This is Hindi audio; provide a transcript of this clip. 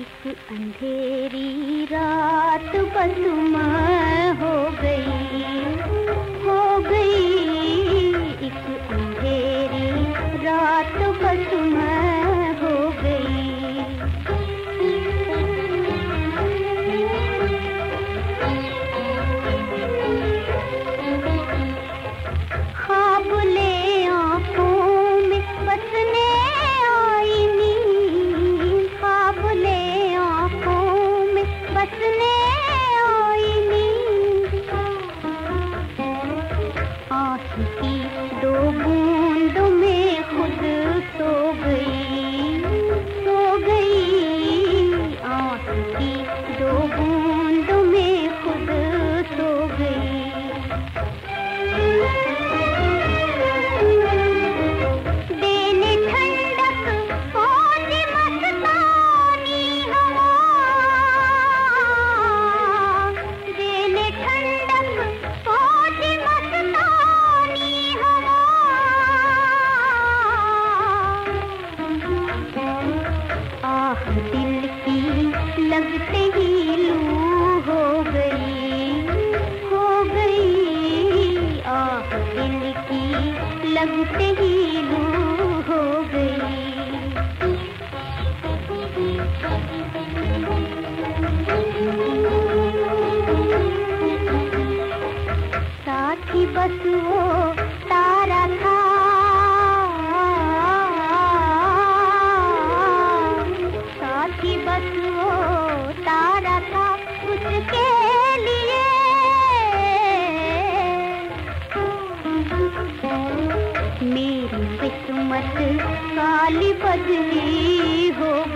एक अंधेरी रात बस मैं हो गई। आँख की दो दिल की लगते ही लू हो गई हो गई। हो गई। साथी बस वो तारा था मेरी किस्मत काली बदली हो।